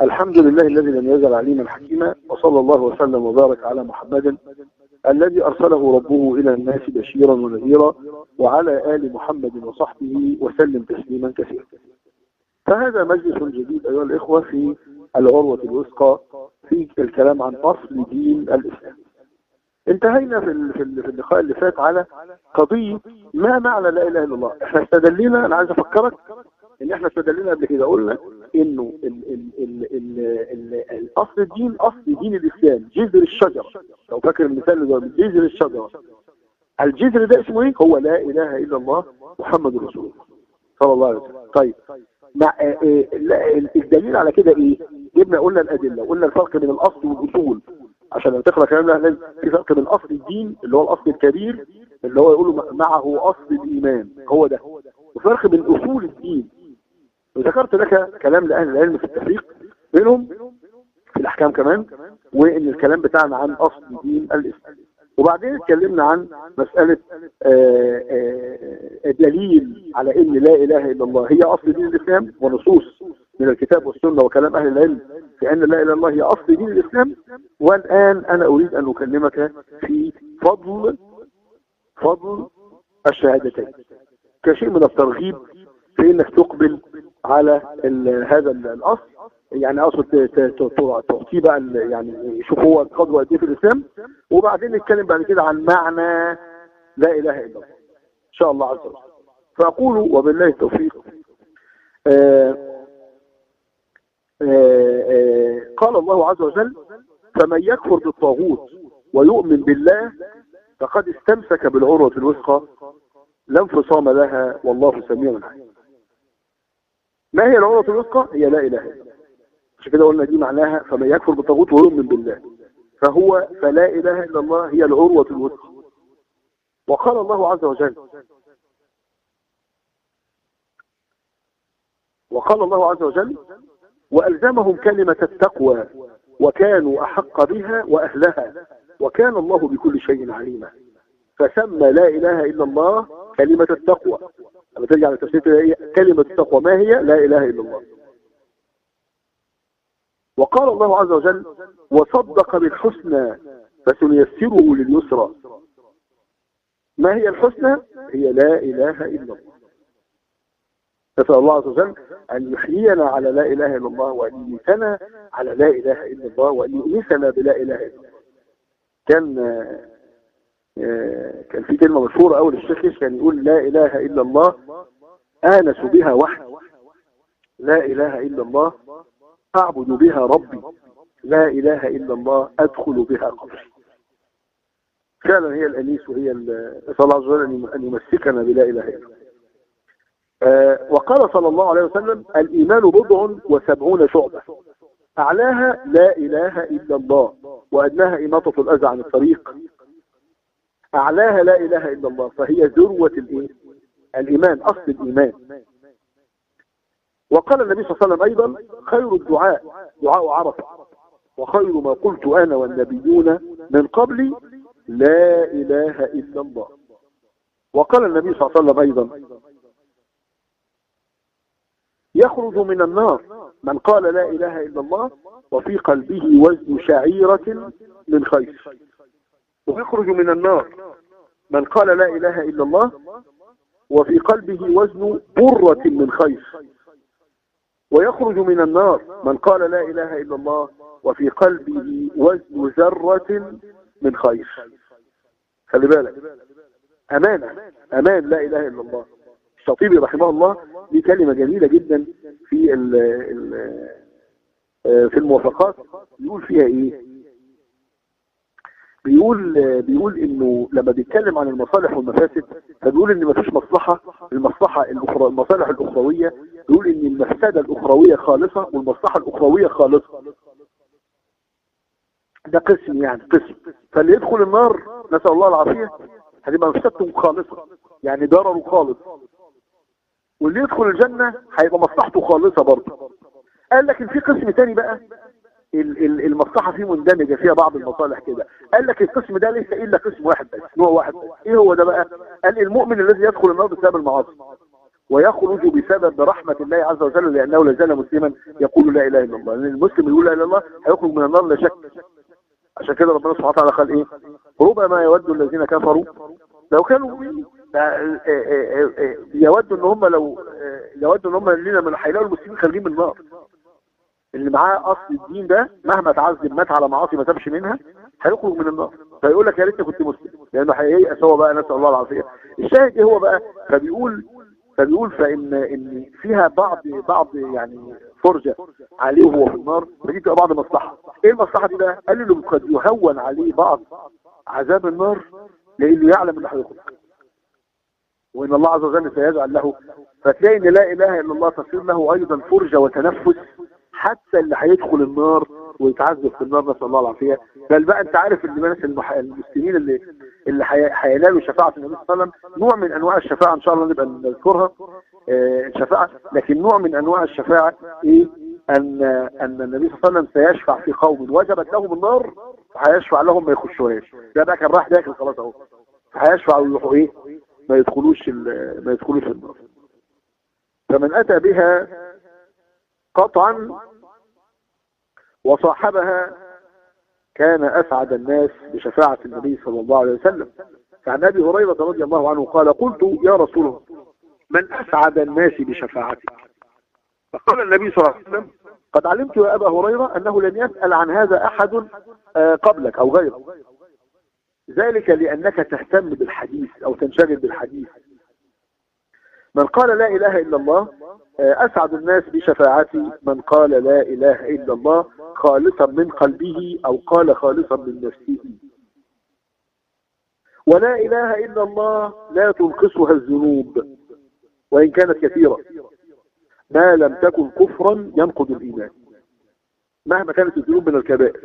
الحمد لله الذي لم يزل عليما حكيما وصلى الله وسلم وبارك على محمد الذي أرسله ربه إلى الناس بشيرا ونذيرا وعلى آل محمد وصحبه وسلم تسليما كثيرا. فهذا مجلس جديد أيها الإخوة في العروة الوثقى في الكلام عن أصل دين الإسلام. انتهينا في في اللقاء اللي فات على قضية ما معنى لا إله إلا الله. إحنا استدلنا أنا عايز أفكرك إن إحنا استدلنا قبل كده قلنا إنه ال ال ال ال ال الأصل الدين أصل دين الإسلام جذر الشجرة. لو فاكر المثال ده جذر الشجرة. الجذر ده اسمه إيه؟ هو لا إله إلا الله محمد رسول الله صلى الله عليه وسلم. طيب. مع إيه الدليل على كده إيه؟ جبنا قلنا الأدلة قلنا الفرق بين الأصل والأصول. عشان لما تقرا كلام لازم في فرق بين اصل الدين اللي هو الأصل الكبير اللي هو يقولوا معه أصل الإيمان. هو ده. وفرق بين أصول الدين. وذكرت لك كلام لأهل العلم في التفريق بينهم في الأحكام كمان وإن الكلام بتاعنا عن أصل دين الإسلام. وبعدين اتكلمنا عن مسألة آآ آآ دليل على إن لا إله إلا الله هي أصل دين الإسلام ونصوص من الكتاب والسنة وكلام أهل العلم في أن لا إله إلا الله هي أصل دين الإسلام. والآن أنا أريد أن أكلمك في فضل فضل الشهادتين. كشيء من الترغيب في إنك تقبل على هذا الاصل يعني اقصد تعطيه بقى يعني شوف هو قدوه قد إيه في الإسلام. وبعدين نتكلم بعد كده عن معنى لا إله إلا الله. إن شاء الله عز وجل. فأقول وبالله التوفيق آآ آآ قال الله عز وجل فمن يكفر بالطاغوت ويؤمن بالله فقد استمسك بالعروة الوثقى لا انفصام لها والله سميع عليم. ما هي العروة الوثقى؟ هي لا إله إلا عشان كده قلنا دي معناها فمن يكفر بالطاغوت ويؤمن بالله. فهو فلا إله إلا الله هي العروة الوثقى. وقال الله عز وجل وقال الله عز وجل وألزمهم كلمة التقوى وكانوا أحق بها وأهلها وكان الله بكل شيء عليما. فسمى لا إله إلا الله كلمة التقوى. لما ترجع لتفسير كلمة التقوى. ما هي؟ لا إله إلا الله. وقال الله عز وجل وصدق بالحسنى فسنيسره لليسرى. ما هي الحسنى؟ هي لا إله إلا الله. نسأل الله عز وجل أن يحيينا على لا إله إلا الله وأن يميتنا على لا إله إلا الله وأن يؤنسنا بلا إله إلا الله. كان كان في كلمة مشهورة أول الشيخ كان يقول لا إله إلا الله آنس بها وحد لا إله إلا الله أعبد بها ربي. لا إله إلا الله أدخل بها قبري. فعلا هي الأنيس وهي نسأل الله عز وجل أن يمسكنا بلا إله إلا الله. آه وقال صلى الله عليه وسلم الإيمان بضع وسبعون شعبة. أعلاها لا إله إلا الله وأدناها إماطة الأذى عن الطريق. أعلاها لا إله إلا الله فهي ذروة الإيه؟ الإيمان أصل الإيمان وقال النبي صلى الله عليه وسلم أيضا خير الدعاء دعاء عرفة وخير ما قلت أنا والنبيون من قبلي لا إله إلا الله وقال النبي صلى الله عليه وسلم أيضا يخرج من النار من قال لا إله إلا الله وفي قلبه وزن شعيرة من خير ويخرج من النار. من قال لا إله إلا الله وفي قلبه وزن برة من خير. ويخرج من النار. من قال لا إله إلا الله وفي قلبه وزن ذرة من خير. خلي بالك. أمانة أمان لا إله إلا الله. الشاطبي رحمه الله دي كلمة جميلة جدا في ال في الموافقات. يقول فيها إيه؟ بيقول بيقول إنه لما بيتكلم عن المصالح والمفاسد فبيقول إن مفيش مصلحة المصلحة الأخرى المصالح الأخروية بيقول إن المفسدة الأخروية خالصة والمصلحة الأخروية خالصة. ده قسم يعني قسم. فاللي يدخل النار نسأل الله العافية هتبقى مفسدته خالصة يعني ضرره خالص. واللي يدخل الجنة هيبقى مصلحته خالصة برضه. قال لكن في قسم تاني بقى المصلحة فيه مندمجة فيها بعض المصالح كده. قال لك القسم ده ليس إلا قسم واحد بس نوع واحد بس. إيه هو ده بقى؟ قال المؤمن الذي يدخل النار بسبب المعاصي. ويخرج بسبب رحمة الله عز وجل لأنه لا زال مسلما يقول لا إله إلا الله. لأن المسلم يقول لا إله إلا الله هيخرج من النار لا شك. عشان كده ربنا سبحانه وتعالى قال إيه؟ ربما يود الذين كفروا لو كانوا مؤمنين. يودوا إن هم لو يودوا إن هم لنا من هيلاقوا المسلمين خارجين من النار. اللي معاه أصل الدين ده مهما تعذب مات على معاصي ما تمشي منها هيخرج من النار. فيقول لك يا ريتني كنت مسلم لأنه هييأس هو بقى نسال الله العافيه الشاهد إيه هو بقى؟ فبيقول فبيقول فإن إن فيها بعض بعض يعني فرجة عليه وهو في النار فدي تبقى بعض مصلحه إيه المصلحة دي بقى؟ قال له قد يهون عليه بعض عذاب النار لإنه يعلم إنه هيخرج. وإن الله عز وجل سيجعل له فتلاقي إن لا إله إلا الله تصير له أيضا فرجة وتنفس حتى اللي هيدخل النار ويتعذب في النار نسأل الله العافية. بل بقى انت عارف ان الناس. المسلمين اللي اللي هينالوا شفاعة النبي صلى الله عليه وسلم نوع من أنواع الشفاعة إن شاء الله نبقى نذكرها آه الشفاعة. لكن نوع من أنواع الشفاعة إيه؟ أن أن النبي صلى الله عليه وسلم سيشفع في قوم وجبت لهم النار فهيشفع لهم ما يخشوهاش. ده بقى كان راح داخل خلاص أهو. فهيشفع ويروحوا إيه؟ ما يدخلوش ما يدخلوش النار. فمن أتى بها قطعا وصاحبها كان أسعد الناس بشفاعة النبي صلى الله عليه وسلم. فعن أبي هريرة رضي الله عنه قال قلت يا رسول الله من أسعد الناس بشفاعتك؟ فقال النبي صلى الله عليه وسلم قد علمت يا أبا هريرة أنه لن يسأل عن هذا أحد قبلك أو غيرك ذلك لأنك تهتم بالحديث أو تنشغل بالحديث. من قال لا إله إلا الله أسعد الناس بشفاعتي. من قال لا إله إلا الله خالصا من قلبه أو قال خالصا من نفسه. ولا إله إلا الله لا تنقصها الذنوب وإن كانت كثيرة. ما لم تكن كفرا ينقض الإيمان. مهما كانت الذنوب من الكبائر.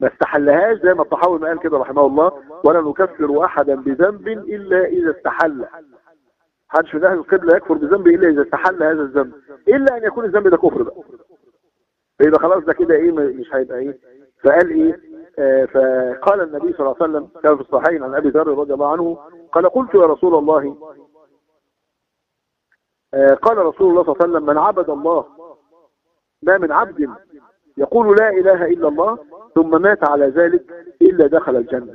ما استحلهاش زي ما الطحاوي قال كده رحمه الله ولا نكفر أحدا بذنب إلا إذا استحل. محدش من أهل القبلة يكفر بذنب الا إذا استحل هذا الذنب. إلا أن يكون الذنب ده كفر بقى. فيبقى خلاص ده كده إيه مش هيبقى إيه. فقال إيه آه فقال النبي صلى الله عليه وسلم كان في الصحيحين عن أبي ذر رضي الله عنه قال قلت يا رسول الله آه قال رسول الله صلى الله عليه وسلم من عبد الله ما من عبد يقول لا إله إلا الله ثم مات على ذلك إلا دخل الجنة.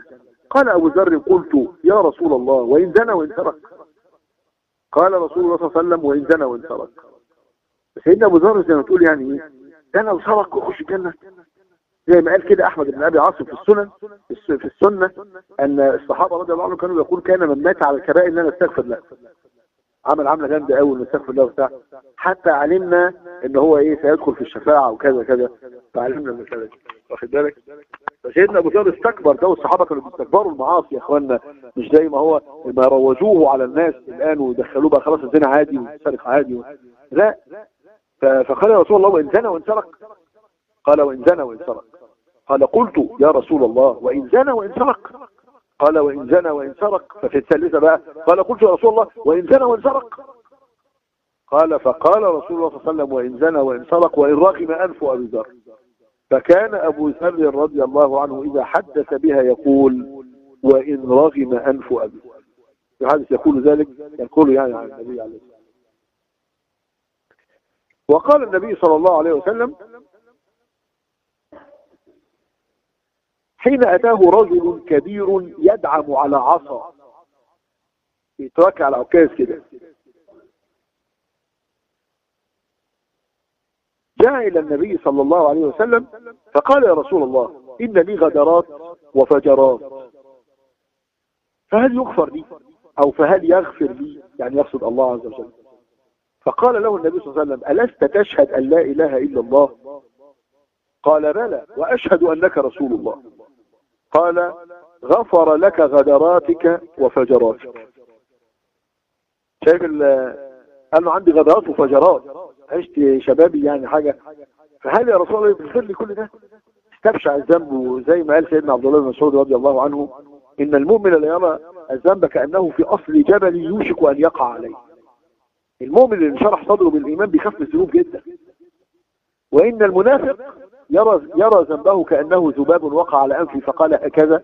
قال أبو ذر قلت يا رسول الله وإن زنى وإن سرق قال رسول الله صلى الله عليه وسلم وإن زنى وإن سرق سيدنا أبو ذر زي ما تقول يعني إيه؟ زنى وسرق ويخش الجنة. زي ما قال كده أحمد بن أبي عاصم في السنن في السنة أن الصحابة رضي الله عنهم كانوا يقول كان من مات على الكبائر إن أنا استغفر له. عمل عملة جامدة قوي إنه استغفر وبتاع. حتى علمنا إن هو إيه سيدخل في الشفاعة وكذا كذا فعلمنا من كذا واخد بالك؟ فسيدنا أبو ذر استكبر ده والصحابة كانوا بيستكبروا المعاصي يا اخوانا مش زي ما هو ما روجوه على الناس الآن ودخلوه بقى خلاص الزنا عادي والسرقة عادي و... لا فقال يا رسول الله وإن زنى وإن سرق. قال وإن زنى وإن سرق. قال قلت يا رسول الله وإن زنى وإن سرق. قال وإن زنى وإن سرق. ففي الثالثة بقى قال قلت يا رسول الله وإن زنى وإن سرق. قال فقال رسول الله صلى الله عليه وسلم وإن زنى وإن سرق وإن رغم أنف أبي ذر. فكان أبو ذر رضي الله عنه إذا حدث بها يقول وإن رغم أنف أبي. في حدث يقول ذلك يقول يعني عن النبي عليه الصلاة وقال النبي صلى الله عليه وسلم حين أتاه رجل كبير يدعم على عصا. يترك على عكاز كده. جاء إلى النبي صلى الله عليه وسلم فقال يا رسول الله إن لي غدرات وفجرات. فهل يغفر لي؟ أو فهل يغفر لي؟ يعني يقصد الله عز وجل. فقال له النبي صلى الله عليه وسلم ألست تشهد أن لا إله إلا الله؟ قال بلى وأشهد أنك رسول الله. قال غفر لك غدراتك وفجراتك. شايف قال له عندي غدرات وفجرات. عشت شبابي يعني حاجة. فهل يا رسول الله يغفر لي كل ده؟ استبشع الذنب وزي ما قال سيدنا عبد الله بن مسعود رضي الله عنه إن المؤمن لا يرى الذنب كأنه في أصل جبل يوشك أن يقع عليه. المؤمن اللي انشرح صدره بالإيمان بيخاف من الذنوب جدا. وإن المنافق يرى يرى ذنبه كأنه ذباب وقع على أنفه فقال هكذا.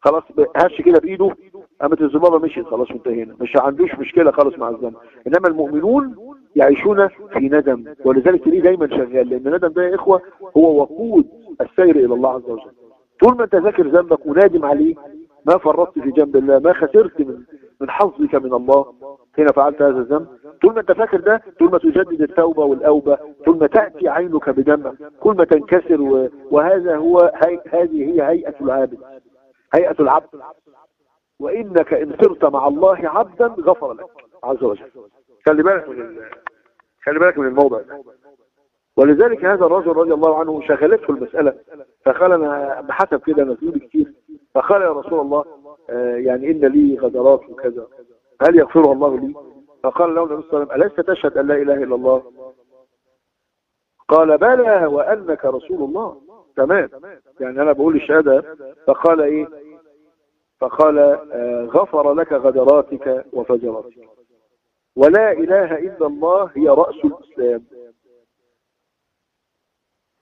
خلاص هش كده بإيده. قامت الذبابة مشيت خلاص منتهينا مش عندوش مشكلة خالص مع الذنب. إنما المؤمنون يعيشون في ندم ولذلك تلاقيه دايما شغال لأن الندم ده يا إخوة هو وقود السير إلى الله عز وجل طول ما أنت ذاكر ذنبك ونادم عليه ما فرطت في جنب الله ما خسرت من من حظك من الله حين فعلت هذا الذنب طول ما أنت فاكر ده طول ما تجدد التوبة والأوبة طول ما تأتي عينك بدمع كل ما تنكسر. وهذا هو هي... هذه هي هيئة العابد هيئة العبد وإنك إن صرت مع الله عبدا غفر لك عز وجل خلي بالك من. خلي بالك من الموضع ده. ولذلك هذا الرجل رضي الله عنه شغلته المسألة فقال أنا بحسب كده نزول كتير فقال يا رسول الله آه يعني إن لي غدرات وكذا هل يغفرها الله لي؟ فقال له النبي صلى الله عليه وسلم ألست تشهد أن لا إله إلا الله؟ قال بلى وأنك رسول الله. تمام. يعني أنا بقول الشهادة. فقال إيه؟ فقال آه غفر لك غدراتك وفجراتك. ولا إله إلا الله هي رأس الإسلام.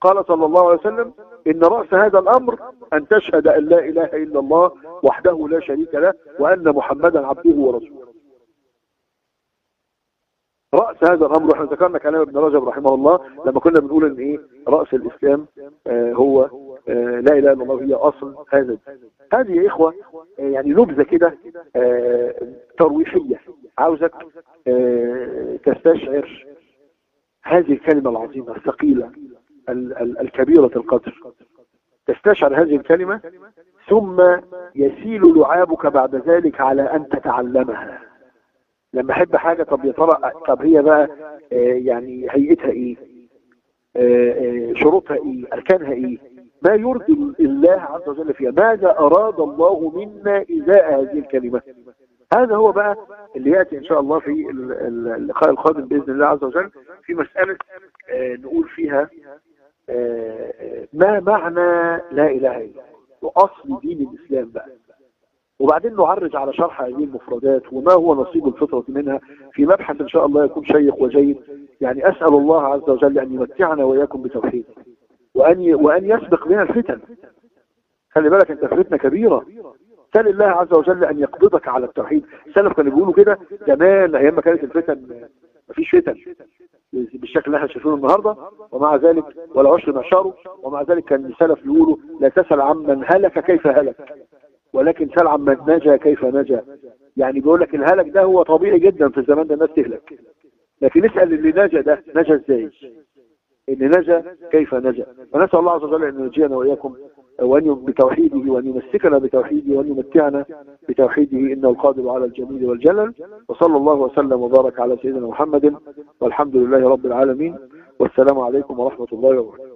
قال صلى الله عليه وسلم إن رأس هذا الأمر أن تشهد أن لا إله إلا الله وحده لا شريك له وأن محمدا عبده ورسوله. رأس هذا الأمر إحنا ذكرنا كلام ابن رجب رحمه الله لما كنا بنقول إن إيه؟ رأس الإسلام آه هو آه لا إله إلا الله هي أصل هذا. هذه يا إخوة آه يعني نبذة كده ترويحية. عاوزك تستشعر هذه الكلمة العظيمة الثقيلة الكبيرة القدر. تستشعر هذه الكلمة ثم يسيل لعابك بعد ذلك على أن تتعلمها. لما أحب حاجة طب يا ترى طب هي بقى يعني هيئتها إيه؟ شروطها إيه؟ أركانها إيه؟ ما يرضي الله عز وجل فيها. ماذا أراد الله منا إزاء هذه الكلمة؟ هذا هو بقى اللي يأتي إن شاء الله في اللقاء القادم بإذن الله عز وجل في مسألة نقول فيها ما معنى لا إله إلا الله؟ وأصل دين الإسلام بقى. وبعدين نعرج على شرح هذه المفردات وما هو نصيب الفطرة منها. في مبحث إن شاء الله يكون شيق وجيد. يعني أسأل الله عز وجل أن يمتعنا وإياكم بتوحيد وأن وأن يسبق بنا الفتن. خلي بالك أنت فتنة كبيرة. سأل الله عز وجل أن يقبضك على التوحيد. السلف كانوا بيقولوا كده زمان أيام ما كانت الفتن مفيش فتن. بالشكل اللي إحنا شايفينه النهارده. ومع ذلك ولا عشر معشاره ومع ذلك كان السلف يقولوا لا تسأل عمن هلك كيف هلك. ولكن سأل عمن نجا كيف نجا. يعني بيقول لك الهلك ده هو طبيعي جدا في الزمان ده الناس تهلك. لكن اسأل اللي نجا ده نجا إزاي؟ اللي نجا كيف نجا؟ ونسأل الله عز وجل أن ينجينا وإياكم وأن بتوحيده وأن يمسكنا بتوحيده وأن يمتعنا بتوحيده إنه القادر على الجميل والجلل. وصلى الله وسلم وبارك على سيدنا محمد. والحمد لله رب العالمين. والسلام عليكم ورحمة الله وبركاته.